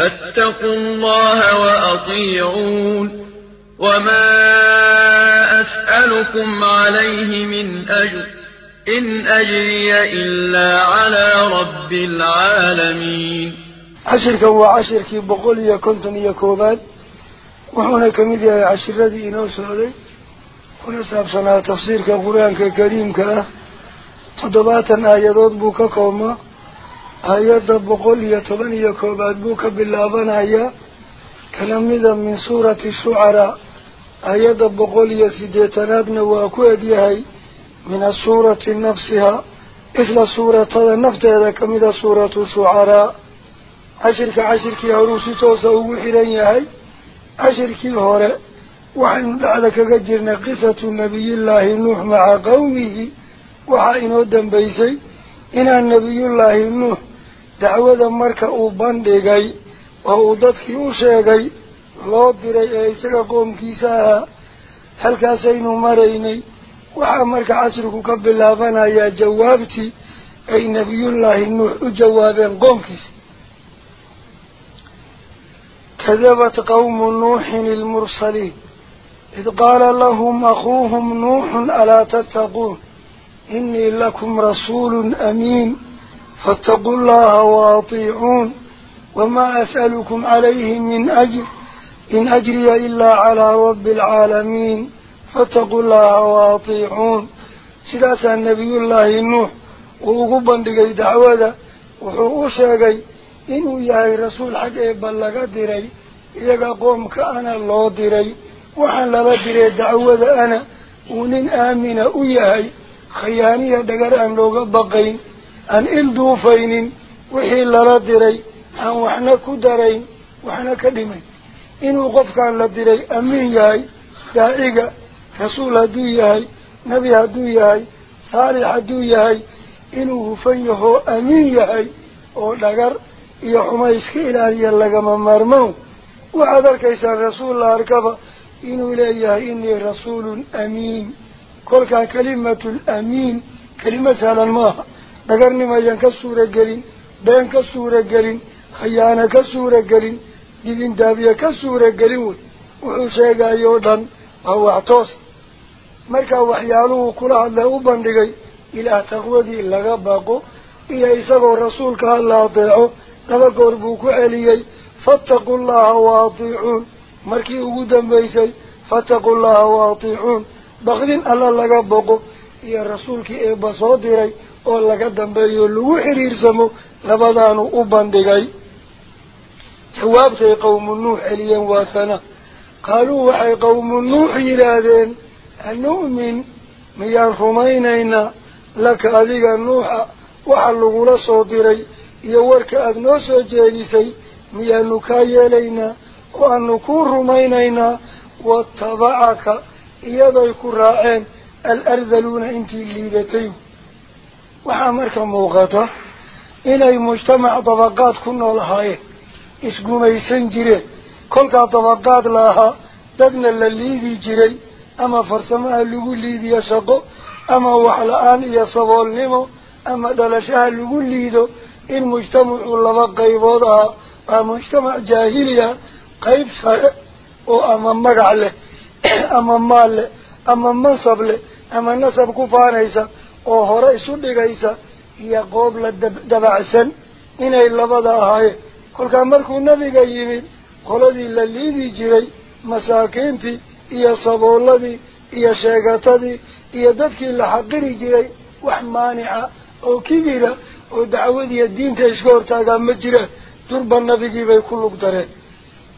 فاتقوا الله وأطيعون وما أسألكم عليه من أجر إن أجري إلا على رب العالمين. عشرك هو عشرك بقول كنتم يكوبان وحونا كميديا عشر ذي إنو آيات بقول يتبن يكوبات بوكا باللابان آيا كلمدا من سورة الشعراء آيات بقول يسيديتنابنا وأكواد يهي من السورة نفسها. مثل سورة النفط هذا كمدا سورة الشعراء عشرك عشرك عروسي توسا وحيران يهي عشرك هورا وحن لعلك قجرنا قصة النبي الله نوح مع قومه. وحاين دنبيسي دعوة مركة أوبان ديغي وأوضتكي أوشيغي لود دري إيساق قوم كيسا هل كاسين مريني وحا مركة عصرك قبل لابانا يا جوابتي أي نبي الله النوح جوابين قوم كيس. كذبت قوم نوح المرسلين إذ قال لهم أخوهم نوح ألا تتقون؟ إني لكم رسول أمين. Faataquu llaha waatiicuun wamaa as'alukum calayhi min ajr إن أجري إلا على رب العالمين. فاتقوا الله واطيعون. سلاسة النبي الله نوح وقبا لقي دعوة وحوشاقي إنه يهي رسول حق بلغ ديري إيقا قوم كأنا الله ديري وحن لما ديري دعوة أنا ونن آمن أيهي خيانية دقر أن لوغ بقين. أن إلدو فين وحي لردري أن وحنا كدري وحنا كدمي. إن وقفك على لدري أمين ياي داعيقة رسول هدو ياي نبي هدو ياي صالح هدو ياي. إن وفينه أمين ياي أو يا يحما يسكي إلهي لغم مرمو. وعذر كيسان رسول الله ركب إن إليه إني رسول أمين. كل كلمة الأمين كلمة سهلا ماها gelin dibindaabiye ka suura gelin wey wuxuu sheegayo o dhan waa wax toos markaa waxyaaluhu kula hadle u bandhigay ilaah taqwadii laga baqo iyo isagoo rasuulka hala adeeco laba goor buu ku celiyey fattaqu llaha wa atiicuun markii ugu dambaysay fattaqu llaha wa atiicuun baqdin alla laga boqo iyo rasuulkii eebba soo diray oo laga dambeeyo lagu xiriirsamo labadaanu u bandhigay jawaabtay qawmu nuux celiyeen waa sana qaaluu waxay qawmu nuux yidhaahdeen anu'min miyaan rumaynaynaa laka adiga nuuxa waxa lagula soo diray iyo warka aada noo soo jeedisay miyaanu kaa yeelaynaa oo aanu kuu rumaynaynaa watabacaka iyadoy ku raaceen alardaluuna intii liidatay inay mujtamac dabaqaad ku nool ahaayeen isgumaysan jireen kolkaa dabaqaad la ahaa dadna la liidi jiray ama farsamaha lagu liidiyo shaqo ama wax la-aan iyo saboolnimo ama dhalashaha lagu liido in mujtamacu laba qaybood ahaa waa mujtamac jaahiliya qayb sare oo ama magac leh ama maal leh ama mansab leh ama nasab ku faanaysa oo hore isu dhigaysa iyo qoob la dabacsan inay labada ahaayeen kolkaa markuu nabiga yimid qoladii la liidi jiray masaakiintii iyo sabooladii iyo sheegatadii iyo dadkii la xaqiri jiray wax maanica oo kibira oo dacwadiiyo diinta iska hortaagaa ma jiraan durba nabigii bay ku lug dareen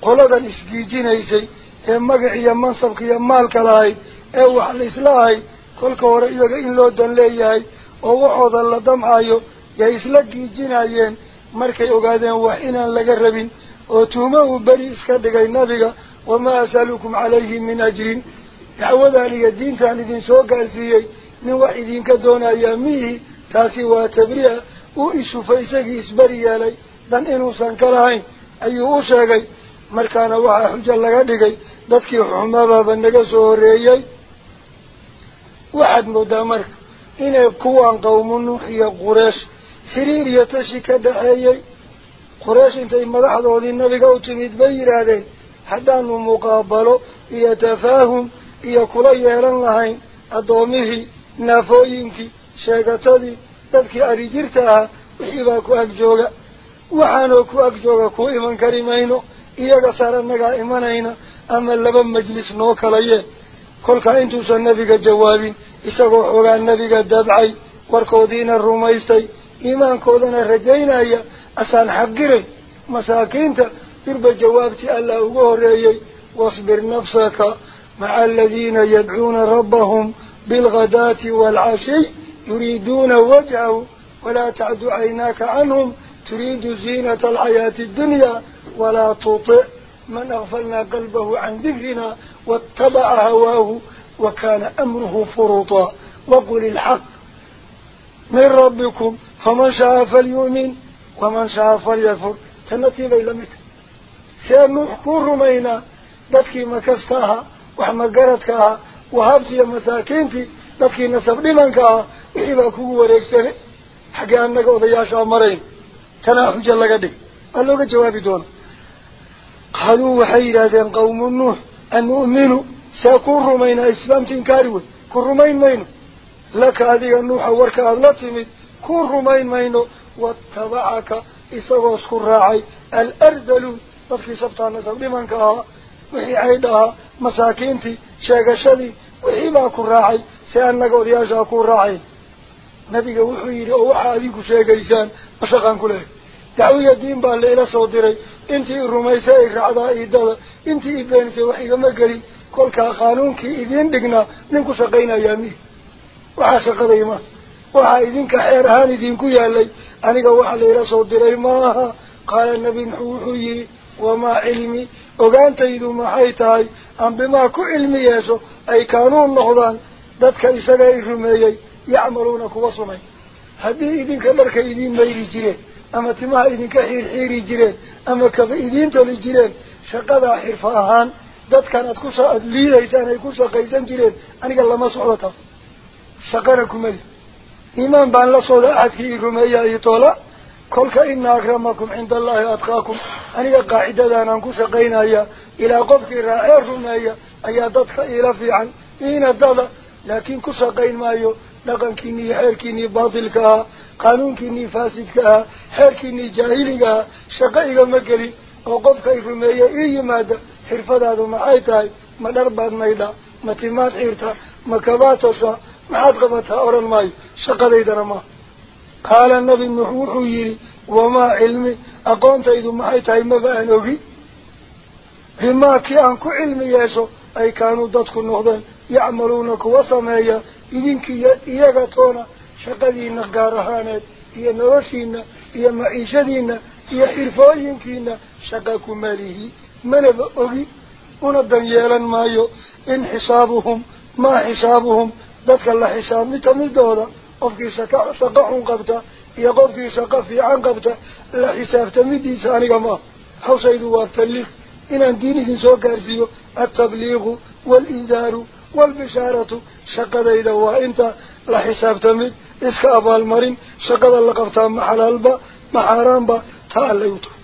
qoladan isgiijinaysay ee magac iyo mansabka iyo maalka lahayd ee wax la isla ahayd kolka hore iyaga in loo dan leeyahay oo waxooda la damcayo yay isla giijinayeen markay ogaadeen wax inaan laga rabin oo tuuma uu beri iska dhigay nabiga wamaa asalukum calayhi min ajrin dacwadaan iyo diintaan idinsoo gaarsiiyey nin wax idinka doonayaa miihi taasi waa tabriica uu isufay isagii isberi yeelay dan inuusan ka lahayn ayuu u sheegay markaana waxaa xujo laga dhigay dadkii xumabaaba naga soo horreeyey intay madaxdoodii nabiga u timid bay yidhaahdeen haddaanu muqaabalo iyo tafaahum iyo kula yeelan lahayn addoomihii naafooyinkii sheegatadii dadkii arijirta ahaa wixii baa ku ag jooga waxaanoo ku ag jooga ku iman kari mayno iyaga saar annagaa imanayna ama laba majlis noo kala yee كل كأنتو سنبيك جوابي إساقو حوغا النبيك دبعي واركودين الرومايستي إيمان كودنا رجينا يا أسان حقيري مساكينتا تربى جوابتي ألا أغوري واصبر نفسك مع الذين يدعون ربهم بالغداة والعشي. يريدون وجهه ولا تعد عيناك عنهم. تريد زينة الحياة الدنيا ولا تطئ من أغفلنا قلبه عن ذكرنا واتبع هواه وكان أمره فرطا وقل الحق من ربكم فمن شاء فليؤمن ومن شاء فليفر تنتي ليلة متى؟ سيمحكو الرمينا دكي مكستاها وحمقرتكاها وهبتي مساكينتي دكي نسب لمنكاها وحباكو وريكسني حقا أنك وضياش أمرين تناحو جلقا قال قالوك جوابي دونه islaamti inkaari wey ku rumayn mayno laka adiga nuuxa warka aada la timid kuu rumayn mayno watabacaka isagoo isku raacay alardaluun dadkii sabtaa nasab dhimanka ahaa wixii caydh ahaa masaakiintii sheegashadii wixii baa ku raacay si annaga odayaashaa kuu raacayn nabiga wuxuu yidhi oo waxaa adinku sheegaysaan mashaqaan ku lehay raacdaa iidada intii i beenisay wax igama gelin kolkaa qaanuunkii idiin dhignaa nin ku shaqaynayaa mihi waxaa shaqaday ma waxaa idinka xeer ahaan idinku yaalay aniga waxa laila soo diray maaha qaala nebi nuxuu wuxuu yihi wamaa cilmi ogaantaydu maxay tahay aan bimaa ku cilmi yeesho ay kaanuun noqdaan dadka isaga i rumeeyey yacmaluuna kuwa sumay haddii idinka dharka idiin mayri jireen timaha idinka xiirxiiri jireen ama kaba idiin toli jireen shaqadaa xirfa ahaan dadkan aad ku aada liidaysaan ay ku shaqaysan jireen aniga lama socdo taas shaqana kumali iimaan baan la sooda axadkii i rumeeya iyo toola kolka ina akramakum cinda allahi adqaakum aniga qaacidadan aan ku shaqaynaya ilaa qofkii raacee rumeeya ayaa dadka iila fiican iina dada laakiin ku shaqayn maayo dhaqankiinii iyo xeerkiinii baatilka ahaa faasidka ahaa xeerkiinii jaahiliga ahaa shaqo igama gelin oo qofka i rumeeya ii yimaada xirfadaadu maxay tahay ma dhar baad maydhaa ma timaad xiirta ma kabaad toshaa maxaad qabataa odhan maayo shaqadaydana maaha qaala nabi nuux wuxuu yidhi wamaa cilmi aqoontaydu maxay tahay maba aan ogi bimaa kii aan ku cilmi yeesho ay kaanuu dadku noqdeen yacmaluuna kuwa sameeya idinkiiyo iyaga toona noloshiina iyo maciishadiina iyo xirfooyinkiina shaqa kumalihi manaba ogi una dan yeelan maayo in xisaabuhum maa xisaabuhum dadka la xisaabmita midooda qofkii shaqa shaqo xun qabta iyo qofkii shaqo fiican qabta la xisaabtamidiisa aniga maaha hawshaydu waa tabliiq inaan diin idin soo gaarsiiyo altabliiqu waalindaaru waalbishaaratu shaqadayda waa inta abaalmarin shaqada la qabtaa ma xalaalba ma xaaraanba taa allay u tahay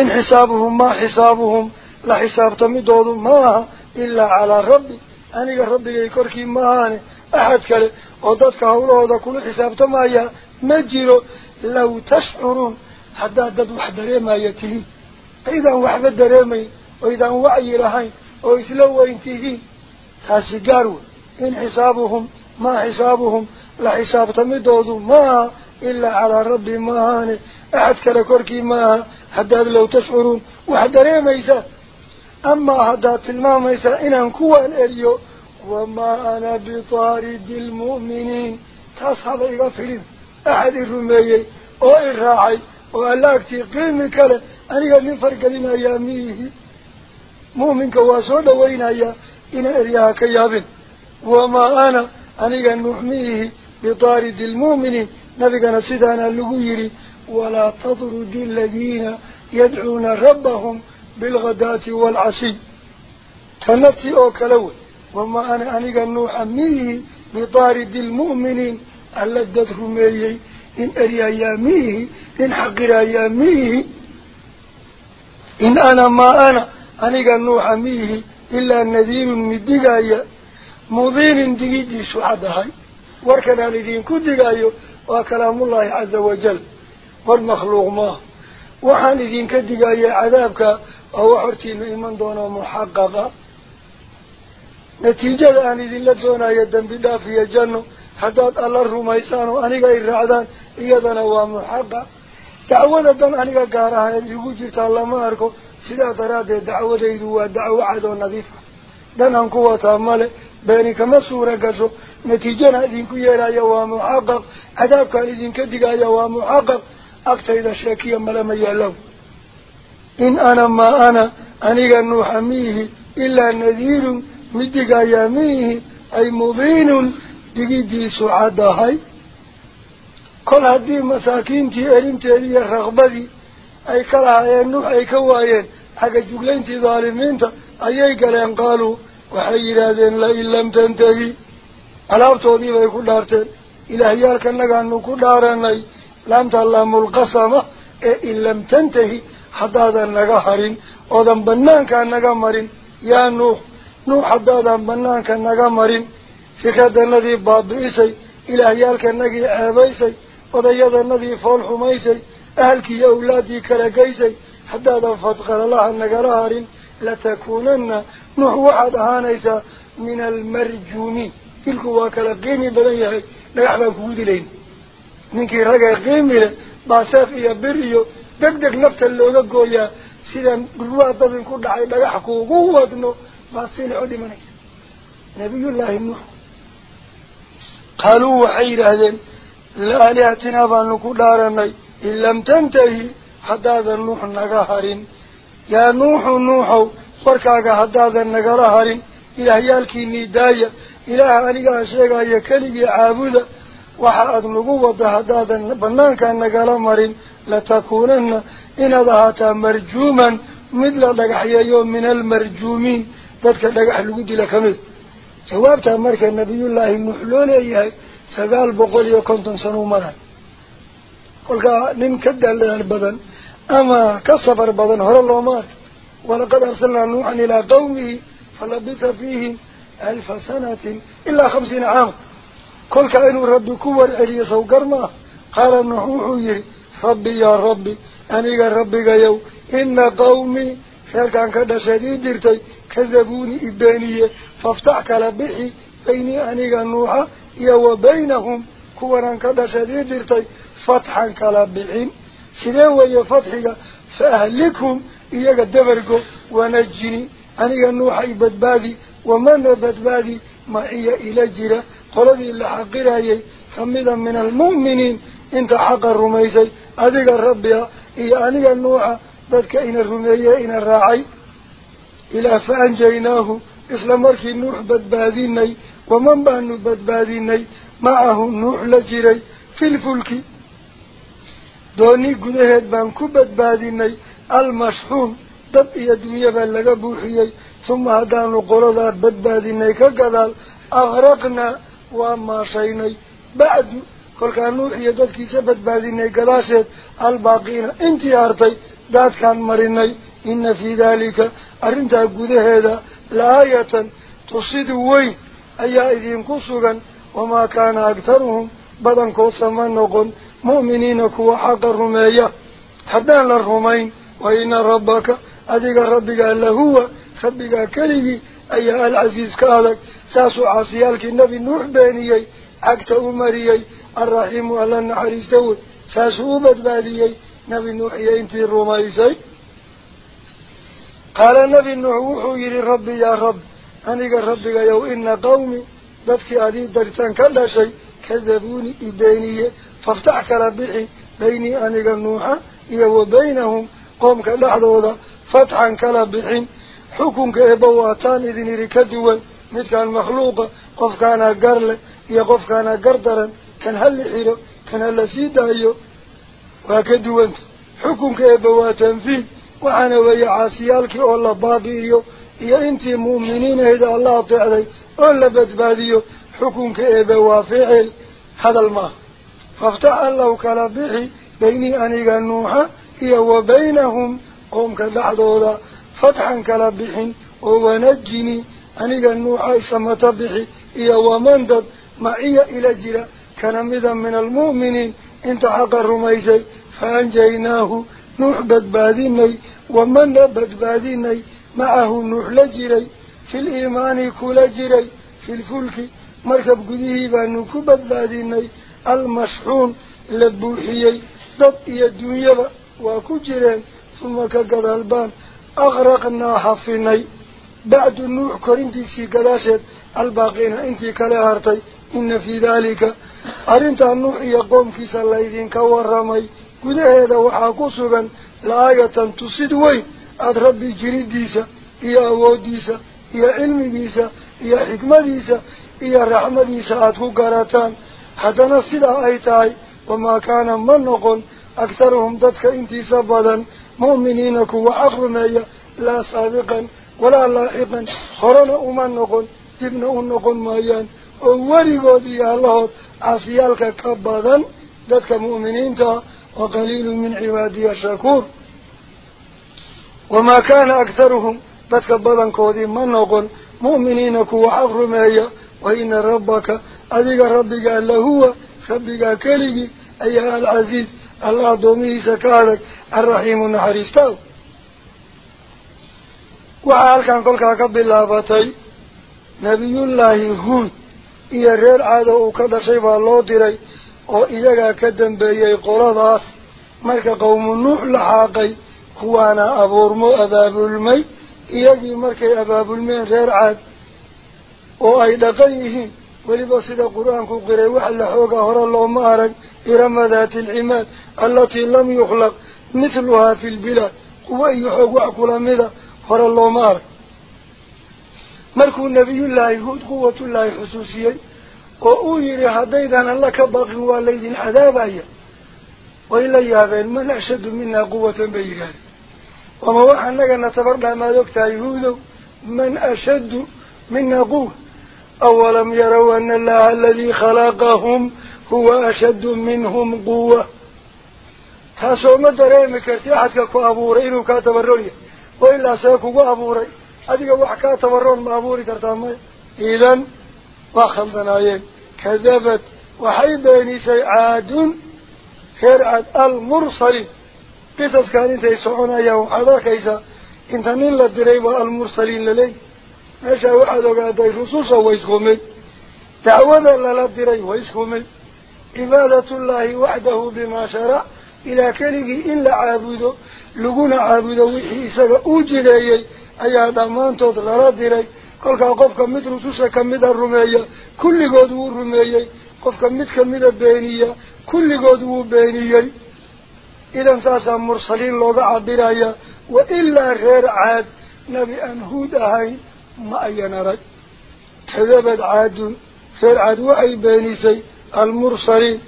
in xisaabuhum maa xisaabuhum la xisaabtamidoodu maaha ilaa calaa rabbi aniga rabbigay korkii maahaane axad kale oo dadka hawlahooda kula xisaabtamaya ma jiro law tashcuruun haddaad dad wax dareemaya tihiin aydaan waxba dareemayn oydaan wacyi lahayn oo isla weyn tihiin taasi gaar wey إن حسابهم ما حسابهم لا حساب تمدود ما إلا على رب ما هاني أحد كركوركي ما هداد لو تشعرون. وحد ريميسا أما هداد الماميسا إن أنكوا الأليو وما أنا بطارد المؤمنين. تصحب إغفرين أحد الرميي. أو إغراعي وألاكتي قيم كلا. أنا قد فرق لنا ياميه مؤمن كواسود وين أيا إن أريها كيابين. وما أنا؟ أنا نحميه بطارد المؤمنين نبقى نصدنا اللغيري ولا تطرد الذين يدعون ربهم بالغداة والعسي تنطي أوكالوي وما أنا؟ أنا نحميه بطارد المؤمنين ألدته ميهي إن أري أياميه. إن حقر أياميه. إن أنا ما أنا؟ أنا نحميه. إلا النذير من الدقائق digayo waa kalaamullaahi caza wajal war makhluuq maaha waxaan idinka digaya cadaabka waa wax hortiina iman doona muxaqaqa natiijada aan idinla doonayo dembi dhaaf iyo janno haddaad alla rumaysaan oo aniga ay raacdaan iyadana waa muxaqaq dacwada dan aniga gaar ahayd igu jirtaa lama arko sidaa daraaddeed dacwadaydu waa dacwo cad oo nadiif ah dan aan ku wataa male natiijana idinku yeelaya waa muxaqaq cadaabkaan idinka digaya waa muxaqaq agtayda sheekiya malama yaalaw in ana maa ana aniga nuuxa miihi ilaa nadiirun mid digayaa miihi ay mubiinun digidiisu caddahay kol haddii masaakiintii erinteedii iyo raqbadii ay ka lahaayeen nuux ay ka waayeen xagga juglayntii dhaalimiinta ayay galeen qaaluu waxay yidhaahdeen lain lam tantahi alaabtoodii bay ku dhaarteen ilaahyaalkanagaanu ku dhaaranay laamta laamulqasama ee in lam tantahi haddaadan naga harin oodan banaankaa naga marin yaa nuux nuux haddaadan banaanka naga marin fikradanadii baabi'isay ilaahyaalkanagii ceebaysay odayadanadii fool xumaysay ahalkii iyo awlaaddii kala geysay haddaadan fadqalalaha nagala harin kala qiimi badan yahay dhagax baan kugu dilayn ninkii ragee qiimi leh baa seef iyo bir iyo deg deg nafta looga gooyaa sidan dhurwaa dabin ku dhacay dhagax kuugu wadno baad silix u dhimanaysa nabiyullaahi nuux qaaluu waxay yidhaahdeen laalihatinaa baanu ku dhaaranay in lam tantahi haddaadan nuux naga harin nagala harin ilaahyaalkiinii daaya ilaaha anigaa sheegaya keligii caabuda waxa aada nagu wada haddaadan banaankaa nagala marin latakuunanna inaad ahaataa marjuuman mid la dhagaxyeeyo min almarjuumiin dadka dhagax lagu dila kamid jawaabtaa marka nabiyullaahi nuux loo leeyahay sagaal boqol iyo konton sanuu maray kolkaa nin ka daaldadaal badan أما كصبر بضن هر الله مات ولقد أرسلنا نوحا إلى قومه فلبث فيهم ألف سنة إلا خمسين عام. كل كائن رب كور علي سوكرما قال نوح عير ربي يا ربي أنا يا ربي جايو إن قومي فرقان كذا شديد درتي كذبوني إبانية فافتح كلبحي بيني أنا يا نوح يا وبينهم كوران كذا شديد درتي فتحا كلبحين. سيدان ويا فتحك فأهلكم إياك الدبرك ونجني. أني النوح بدبادي ومن بدبادي؟ ما إيا إلى جرى قلبي إلا حقير هاي فمدا من المؤمنين. إنت حق الرميسي. أذيك الرب يا إيا أني النوح بدك إن الرمي إن الراعي. إلا فأنجيناه. إسلام ركي النوح بدبادينا ومن بأنه بدبادينا معه نوح لجري في الفلك دوني قدهد بان كبت باديني المشحون دب اي الدنيا بلغ بوحيي ثم هدانو قرضا بد باديني كقدال اغرقنا وما شيني بعد قل كانو اي دادكي سبت باديني قداشت الباقين انتيارتي داد كان مريني إن في ذلك أرنتا قدهد لآية تصيد وين أي أيديم كسوغن وما كان أكثرهم بدن كوسما نقول مؤمنين كوا حق الرمية حدان الرمين. وإن ربك أذيك ربك إلا هو. خبك كليه أيها العزيز كالك ساسو عصيالك النبي نوح بانيي عكت أمريي الرحيم ألا النحريس دول ساسو أبد بانيي نبي نوح ينتي الرميسي قال النبي نوح وحيري ربي يا رب. أنيك ربك يو إن قومي. ذاتك هذه الدرسان كل شيء. كذبوني إبانيي فافتح كربعي بيني أنيق نوحا إيه وبينهم قوم كالأحضوضة فتحا كربعين حكم كإبواتان إذن ركدوا مثل المخلوقة قف كان قرل إيه قف كان قردرا كان هل حيرو كان هل سيدا إيه وكدوا أنت حكم كإبواتان فيه. وعنا ويا عاسيالك أولا بابي إيه إيه إنتي مؤمنين إذا الله تعلي لي أولا بدباديو. حكم كإبواتان فيه هذا المهر فافتح الله كلا بيني أنيقى النوحة هي وبينهم قوم كالبعضوضة فتحا كلا بحي ونجني أنيقى النوحة سمت بحي هي ومندد معي إلى جرى كنمذا من المؤمنين انت حق الرميسي فأنجيناه نوح بدباديني ومن بدباديني معه نوح لجري في الإيمان كل جري في الفلك مركب قديه بأنه كبدباديني. Buuxiyey dad iyo dunyaba waa ku jireen uma ka gadaal baan agraqnaa hafinay bacdu nuux korintiisii gadaasheed albaaqiina intii kale hartay ina fii daalika arrintaa nuux iyo qoomkiisa laydinka warramay gudaheeda waxaa ku sugan la-aayatan tusid weyn aada rabbi jiridiisa iyo awooddiisa iyo cilmigiisa حدنا صدا أيتاي وما كان من قل أكثرهم ضدك إنتي سبلا مؤمنينك وأخر مايا لا سابقا ولا لاحقا. خرنا أمان قل ابن أمان قل مايا أولي قدي الله عصيالك كبادا ضدك مؤمنين وقليل من عبادي الشكور. وما كان أكثرهم ضدك بلا قدي من قل مؤمنينك وأخر مايا وإن ربك أذيك ربك ألا هو ربك كله أيها العزيز الله دومي سكارك الرحيم النحريستاو وعالك عن قولك أكب الله بطي نبي الله هون إيا الرير عادو وكذا شيف الله ديري أو إيجا كدن بيي قرداس مالك قوم النوح لحاقي كوانا أبورمو أباب المي إيجي مالك أباب المي غير عاد. وأي دقيهين ولي بصد القرآن كقري وحل حوق أهر الله مهرك إرم ذات العماد التي لم يخلق مثلها في البلاد. وإي حوق أكل مدى أهر الله مهرك مركو النبي الله يهود قوة الله حسوسيا وأويري حديدا لك باقي والليد العذاب أي. وإلا يا غير من أشد منا قوة بيهان وما وحن لك أن تفرد ما دكت يهود. من أشد منا قوة. أولم يروا أن الله الذي خلقهم هو أشد منهم قوة ma dareemi karti axadka ku abuuray inuu kaa tabaroon yahay wa ilaa see kugu abuuray adiga wax kaa tabaroon ma abuuri kartaa maya idan waa khaldanaayeen kadabad waxay beenisay caadun reer caad almursaliin qisaskan intay soconayaan lala diray way isku mid cibaadatullaahi waxdahu bimaa sharac ilaa keligii in la caabudo laguna caabudo wixii isaga uu jideeyey ayaa dhammaantood lala diray kolkaa qofka mid rususha kamida rumeeya kulligood wuu rumeeyey qofka mid kamida beeniya kulligood wuu beeniyey idan saasaa mursaliin looga cabiraya wa ilaa reer caad nebi aan huud ahayn ما ينرد كذبت عاد فر عاد وعي بانيسي المرسلين.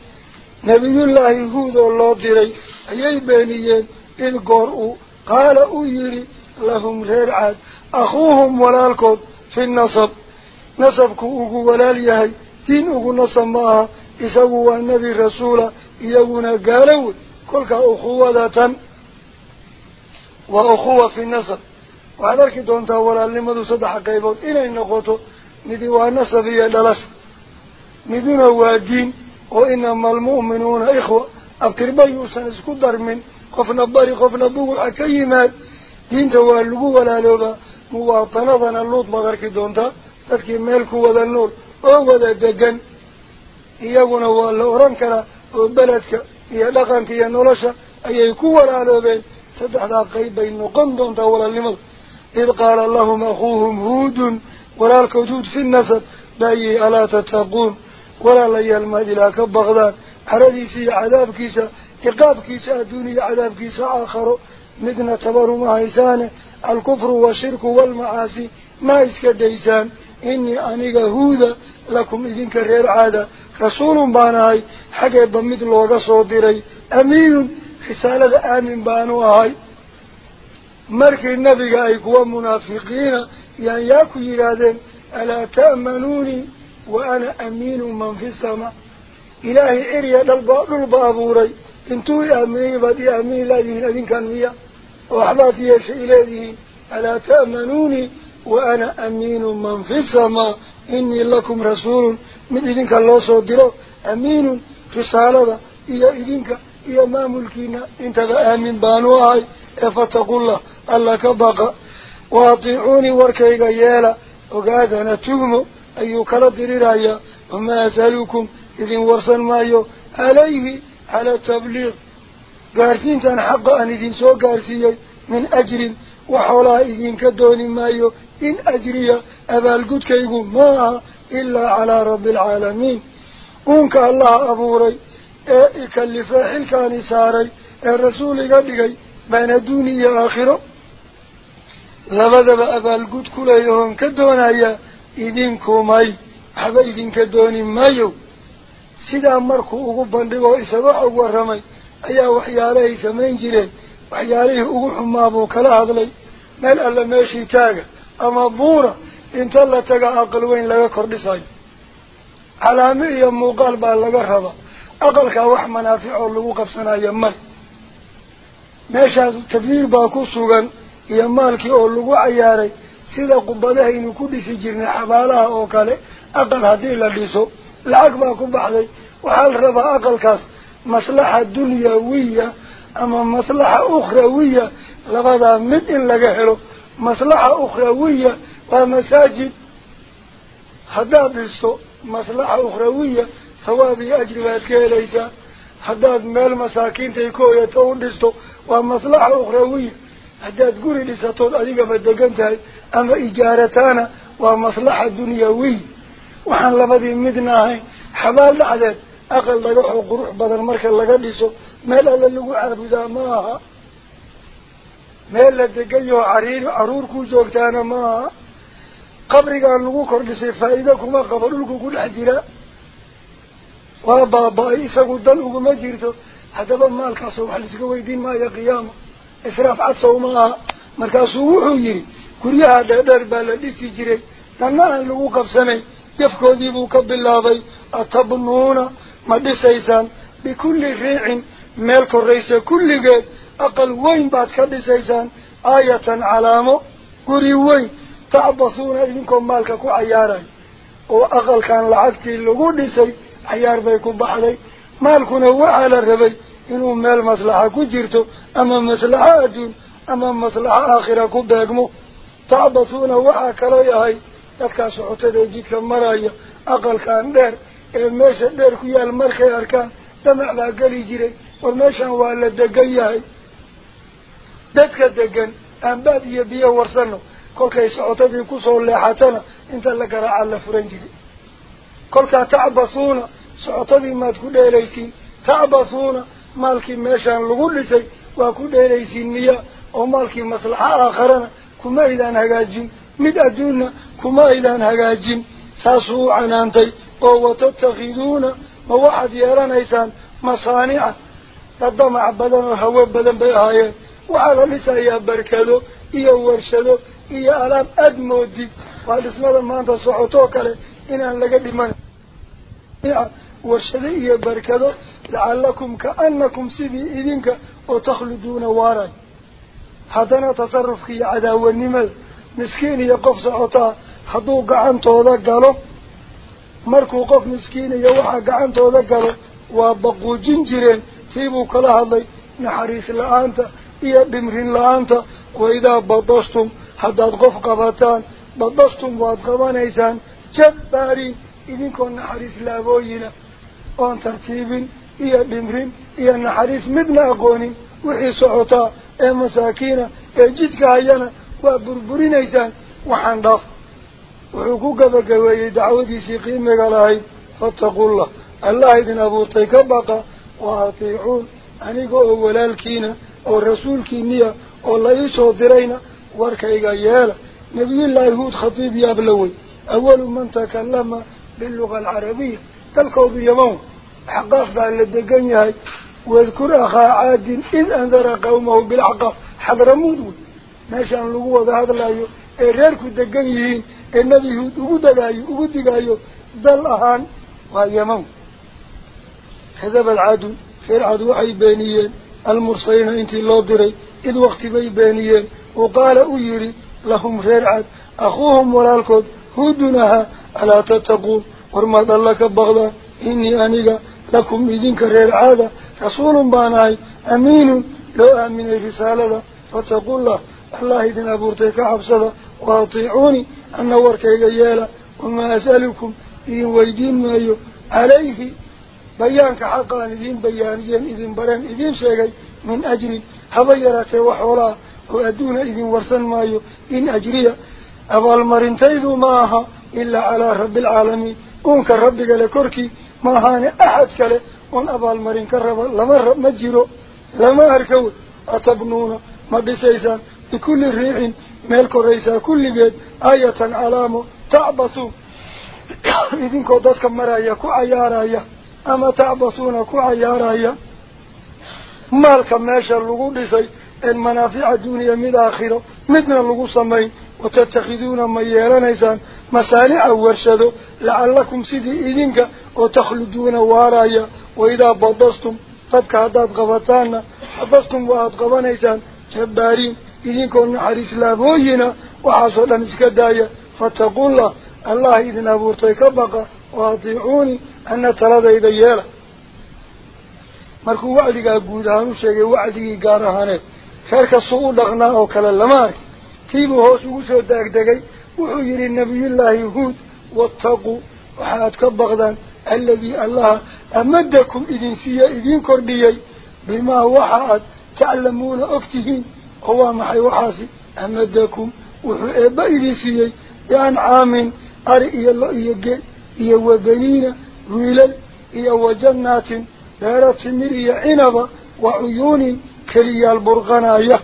نبي الله يهود الله ديري. أي بانيين إن قرؤوا قال أويري لهم غير عاد. أخوهم ولا الكود في النصب. نصب أقو ولا ليهي دين أقو نصب معها إسابوا النبي رسولا إيابونا قالوا. كلك أخوة ذاتا. وأخوة في النصب. Saddexa qaybood inay noqoto midi waa nasab iyo dhalasho miduna waa diin oo inama almu'minuuna ikhwa abtirba yuusan isku darmin qofna bari qofna buguxa ka yimaad diinta waa lagu walaaloobaa muwaatanadana luud baad arki doontaa dadkii meel ku wada nool oo wada degan iyaguna waa la oran karaa oo beledka iyo dhaqanka iyo nolosha ayay ku walaaloobeen saddexdaa qayb bay noqon doontaa walaalnimada إذ قال اللهم أخوهم هود ولا الكتود في النسب بأي ألا تتقون؟ ولا لي المهد لك بغضان حرديسي عذاب كيسا إقاب كيسا الدنيا عذاب كيسا آخر. مدن تبر معيسان الكفر والشرك والمعاسي ما إسكد إيسان؟ إني أنيق هود لكم إذن كرير عادة. رسول باناي حقا بمدل وقصو ديري. أمين حسالة آمن بانو yaa ku yidhaahdeen alaa ta'manuunii wa ana amiinu man fi samaa ilaahay ciriya dhalba dhulba abuuray intuu i aaminay baad i aamini laadihiin adinkan miya oo waxbaad yeeshay ileedihiin alaa ta'manuunii wa ana amiinu man fi samaa inii lakum rasuulun mid idinka loo soo diro amiinun risaalada iyo idinka يا ما ملكينا انت ذا امن بانواهي افتقوا الله الله كبقى واطيعوني واركي قيالا وقاد أنا تغمو ايو كالدر رايا وما اسألكم اذن ورسن مايو عليه على تبليغ قارسين تان حقا ان اذن سو قارسيي من اجر وحولا اذن كدوني مايو ان اجريا ابالقود كيقوم ما الا على رب العالمين انك الله ابو ري ee ikalifee xilkaani saaray ee rasuul iga dhigay baan adduuni iyo aakhiro labadaba abaalgud ku leeyahoon ka doonayaa idinkumay waxba idinka dooni maayo sidaa markuu ugu bandhigoo isaga xog warramay ayaa waxyaalahay samayn jireen waxyaalihii ugu xumaa buu kala hadlay meel alla meeshii taaga ama buura inta la taga aqal weyn laga kordhisayo calaamo iyo muuqaal baa laga rabaa ku sugan iyo maalkii oo lagu cayaaray sida qubadahaynu ku dhisi jirnay xabaalaha oo kale aqal haddii la dhiso lacag baa ku baxday waxaa la rabaa aqalkaas maslaxa dunyawiya ama maslaxa ukhrawiya labadaa mid in laga helo maslaxa ukhrawiya waa masaajid haddaad dhisto maslaxa ukhrawiya baad ka helaysaa haddaad meel masaakiintay ku hoyato u dhisto waa maslaxa ukhrawiya haddaad guri dhisatood adigaba degan tahay ama ijaarataana waa maslaxa dunyawiy waxaan labadii midna ahayn xabaal dhexdeed aqal dhagaxoo qurux badan marka laga dhiso meel la degayo cariiri caruur ku joogtaana ma aha qabrigaan lagu kordhisay faa'iido kuma qabo dhulku ku dhex jira waa baaba-ay isagu dan uguma jirto haddaba maalkaasoo wax laiska weydiin maayo qiyaama israaf cadsow ma aha markaasuu wuxuu yidhi guryaha dheerdheer baa la dhisi jiray danna aan lagu qabsanayn يفكودي بوك بالله أتبنون ما دسيسان بكل ريع ملك الرئيس كل قيد أقل وين بعد كدسيسان آية علامة قري وين تعبثون إذنكم مالك كو عياري كان عيار بيكو بحدي مالكنا وعلى الربي إنه مال مصلحة كجرتو أما مصلحة أدون أما مصلحة آخرة كباقمو تعبثون وعا كلايهاي dadkaa socotada ee jidka maraya aqalkaan dheer ee meesha dheer ku yaal markay arkaan damac baa geli jiray war meeshan waa la degan yahay dadka degan aan baad iyo biyo warsano kolkay socotadii kusoo leexatana inta la garaaca la furan jiray maad ku dheelaysiin tacbasuuna maalkii meeshaan lagu dhisay waa ku dheelaysiin miya oo maalkii maslaxa aakharana kuma aydaan hagaajin mid adduunna kuma aydaan hagaajin saasuu u canaantay oo watattakhiduuna ma waxaad yeelanaysaan masaanica dad damac badan oo hawo badan bay ahaayeen waxaa la dhisayaa barkado iyo warshado iyo alaab aada moodid waa dhismada maanta socotoo kale inaan laga dhiman lacallakum kaanakum sidii idinka oo takhluduuna waaray haddana tasarufka iyo cadaawanimada miskiin iyo qof socotaa hadduu gacantooda galo markuu qof miskiin iyo waxaa gacantooda galo waa baquujin jireen tiibuu kala hadlay naxariis la-aanta iyo dhimrin la-aanta waidaa badastum haddaad qof qabataan badastum waad qabanaysaan jabbaariin naxariis laabooyina oon tartiibin iyo dhimrin iyo naxariis midna aqoonin wixii socotaa ee masaakiina ee jidka hayana waa burburinaysaan waxaan dhaaf wuxuu ku gabagabeeyey dacwadiisii qiimiga lahayd fattaqullah allah idin abuurtay ka baqa wa atiicuun aniga oo walaalkiina oo rasuulkiiniya oo la iisoo dirayna warkayga yeela nabiyullaahi huud khatiib yaablawey awalu man takallama باللغة العربية. تلقوا بيمون حقاف بأن الدقان يهي. واذكر أخا عاد إن أنذر قومه بالعقاف حضر مدود ما شان لغوة هذا لا يو. إرارك الدقان يهين. النبي هود أبود لا يو. أبود لا يو. دل أهان. ويمون خذب العدو في العدو عيبانيا المرسلين إنت الله دري. إذ وقت بيبانيا وقال أجري لهم فرعد أخوهم ولا الكود هودنها. ألا تتقون ورما دلك بغضا إني أنيقا لكم إذنك رير عادة رسول باناي أمين لو أمين الرسالة فتقول الله الله إذن أبورتك حفصدا وأطيعوني أن نورك إليالا وما أسألكم إذن ويدين مايو عليه بيانك حقا إذن بيان إذن بران إذن شيئا من أجل حضيرات وحولا وأدون إذن ورسا مايو إن أجري أبال مرنتيذ ماها ilaa calaa rabbi alcaalamiin uunka rabbigale korkii ma ahaane axad kale oon abaalmarin ka raba lama rab ma jiro lama arkawe atabnuuna ma dhisaysaan bikulli riixin meel koraysaa kulligeed aayatan calaamo tacbasuun idinkoo dadka maraya ku cayaaraya ama tacbasuuna ku cayaaraya maalka meesha lagu dhisay een manaafica duuniya mid aakhiro midna lagu waaraya waidaa badastum dadka haddaad qabataanna badastum wa aada qabanaysaan jabbaariin idinkoo naxariis laabooyina waxaasoo dhan iska daaya fattaqullah allah idin abuurtay ka baqa wa atiicuuni ana taladayda yeela markuu wacdigaa guud ahaan u sheegay wacdigii gaar ahaaneed reer kastuu u dhaqnaa oo kale lama arki huud wattaquu waxaad ka baqdaan alladii allaha amadakum idin siiya idiin kordhiyey bimaa waxa aad taclamuuna og tihiin oo waa maxay waxaasi amadakum wuxuu eebba idin siiyey biancaamin ari iyo lo iyo geel iyo wabaniina wiilal iyo wajannaatin beero timir iyo cinaba wa cuyuunin keliyaal burqanaya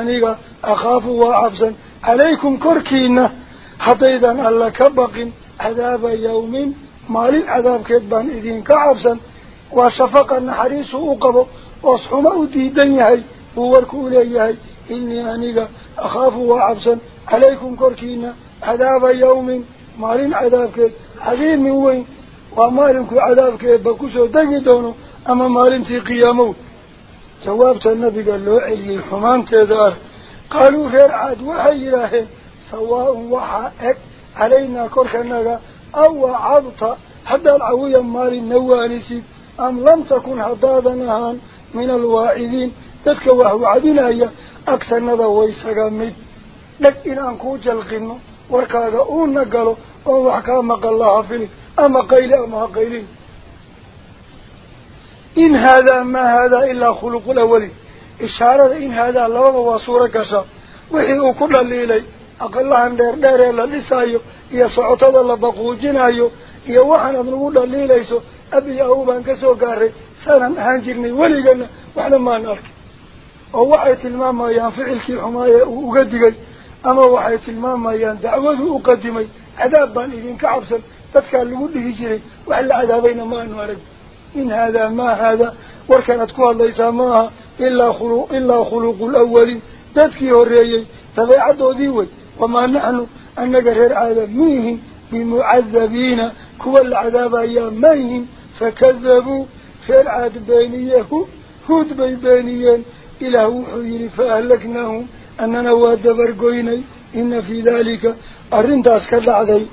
aniga akhaafu waa cabsan calaykum korkiina haddaydan alla ka baqin cadaaba yawmin maalin cadaabkeed baan idinka cabsan waa shafaqa naxariisu u qabo oos xumo u diidan yahay buu warku u leeyahay إني أنيقا أخاف وعبسا عليكم كركينا عذاب يوم مالين عذابك عظيم من وين ومالك عذابك بكسو دقي دونه أما جوابت النبي قال له علي حمان تدار قالوا غير عاد وحي له سواء وحاك علينا كركنا أو عضت. حتى العوية مالي نوانسي أم لم تكن هضادنا من الواعدين. تلك وهو عدنا هي أكثر نذا ويساقا مد لك إن أنكو جلقنا وركاذا أون نقلوا أو وحكام الله فيه. أما قيل إن هذا ما هذا إلا خلق الأولي إشارة إن هذا لوغ وصورة كسا. وحي أكل الليلي أقل الله عن دير دير إلا لسايو. يا سعطاد الله بقوجين أيو. يا وحنا نقول الليلي سو أبي أهوبا كسو قاري. سانا هانجرني ولي جنة وحنا ما نارك. أو وحي تلماما ينفعل في حماية أقدقي أما وحي تلماما يندعوذ أقدمي عذابا إذن كعبسا تتكال لمده جري وعلى عذابين ما نارك. Haadaa maa haadaa warkanaad ku hadlaysaa ma aha ilaa khulu ilaa khuluqu lawaliin dadkii horreeyey dabeecadoodii wey وما نحن أنك غير عالميهم بمعذبين. كوى العذاب أيام ميهم فكذبوا. غير عاد بينيه هود بي بينيين. إلى وحير فأهلكناهم أننا وادبر قويني إن في ذلك أرنت أسكر لعذي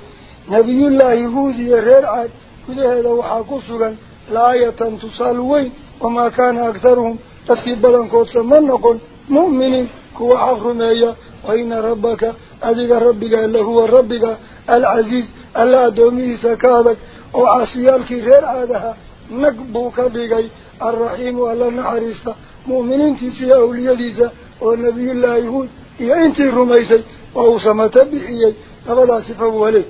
نبي الله هودي غير عاد. كذا هذا وحاكسرا لا تصالوين وما كان أكثرهم. تكتب بلن قوة من نقول مؤمنين كوا حفرمية وإن ربك أذيك ربك اللي هو ربك العزيز ألا دومي سكادك وعصيالك غير عادها. نقبوك بكي الرحيم وألا نحرست مؤمنين تسي أولياء ليسا. والنبي الله يهود. إيا إنتي رميسي. وأوسمة بحيي أبدا سفه عليه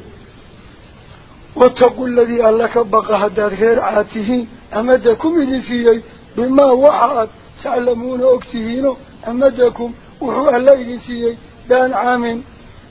واتقوا الذي ألك بقى هداد غير عاته أمدكم إذن بما وحاد تعلمون أكتهين. أمدكم وحو ألا إذن بأن عامين.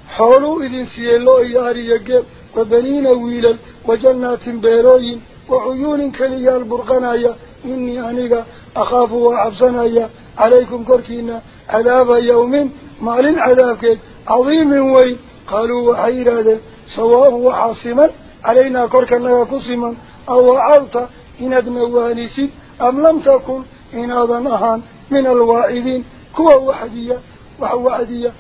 حولوا إذن سيلو إياري يقب وبنين ويلا وجنات بيروين. وعيون كليال برغنايا. إني أنيقا أخاف وعبسنايا عليكم كركينا. عذاب يوم. مال عذابك عظيم وين. قالوا وحير هذا سواء وحاصما علينا كركنا كصما أو عالت إن أدنوانيسي أم لم تكن إن أظنها من الواعدين كوا وحدية وحوعدية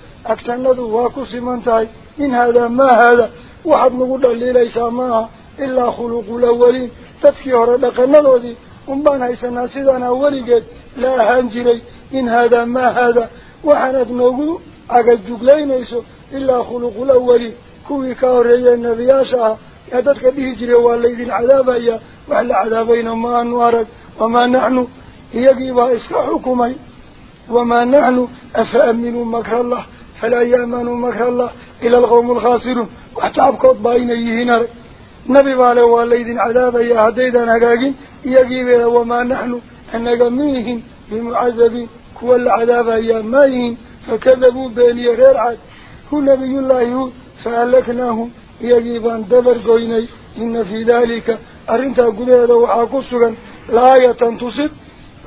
ku siman tahay in haadaa maa haada waxaad nagu dhaliilaysaa maaha ilaa khuluqul awaliin dadkii hore dhaqanadoodii unbaan haysanaa sidaanaa weligeed la ahaan jiray in haadaa maa haada waxaanaad noogu agajuglaynayso ilaa khuluqul awaliin kuwii ka horreeyee nebiyaasha ah jiray waa laydin cadaabayaa wax la cadaabayna ma aanu arag wamaa naxnu iyagiibaa iska xukumay wamaa naxnu afa aaminuu makrallah فلا يأمنوا مكر الله إلى القوم الخاسرون. وحتعبكوت باين يهينار نبي بالي والذين عذابا يا هديدا نقاقين يجيب وما نحن؟ النقميهم بمعذبين. كل عذابا يا مايين فكذبوا بيني غير عاد. هو الله يجيبان دبر قويني إن في ذلك أرنتا قديدا وحاكسوغا لا يتنتصب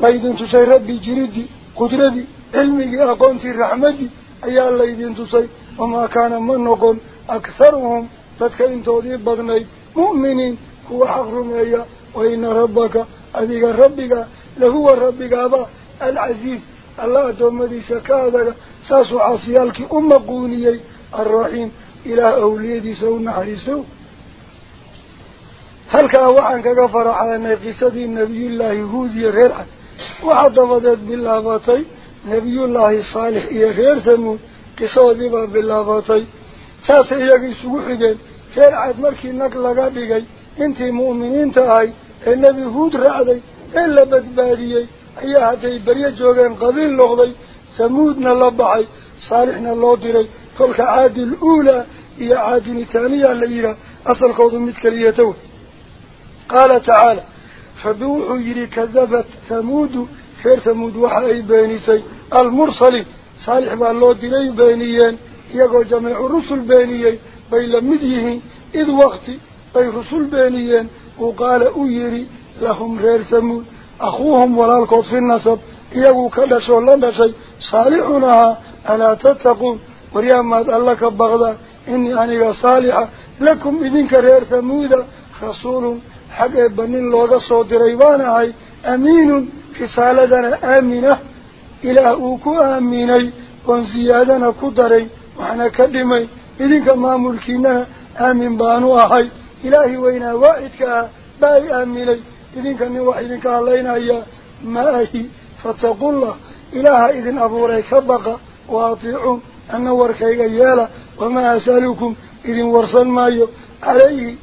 ليدن تسي ربي جردي قدردي علمي أقونتي رحمتي ayaa laydin tusay wamaa kaana ma noqon akharuhum dadka intoodii badnayd mu'miniin kuwa xaq rumeeya wa ina rabbaka adiga rabbiga lahuwa rabbigaaba alcasiiz alla addoommadiisa ka adaga saasuu caasiyaalkii u maquuniyey alraxiim faraxaanay qisadii nebiyullaahi huud iyo reer cad waxaa dabadeed bilaabatay nebiyullaahi saalix iyo reer samuud qisadoodii baa bilaabatay saasay iyaga isugu xigeen reer cad markii nag laga dhigay intii mu'miniinta ahay ee nebi huud raacday ee la badbaadiyey ayaa hadday beryo joogeen qabiil noqday samuudna la baxay saalixna loo diray قولك عاد الأولى هي عاد الثانية الليلة أصل قوض مذكريته قال تعالى فبوح يري كذبت ثمود خير ثمود وحاي بينيسي المرسل صالح بن الله دلي بينيين يقول جميع الرسل بينيين بين لمديه إذ وقت بين رسل بينيين وقال أويري لهم غير ثمود أخوهم ولا القوض في النصب شو كل شيء صالحنا ألا تتقون؟ Thamuuda rasuulun xag eebba nin looga soo diray baan ahay amiinun risaaladana aaminah ilaah uu ku aaminay oon siyaadana ku daray waxna ka dhimay idinka maamulkiinana aamin baanu ahay ilaahi weynaa waacidka ah baa i aaminay idinka nin wax idinka hadlaynayaa ma ahi fattaqullah ilaaha idin abuuray ka baqa wa atiicuun warkayga yeela wamaa asalukum idin warsan maayo calayhi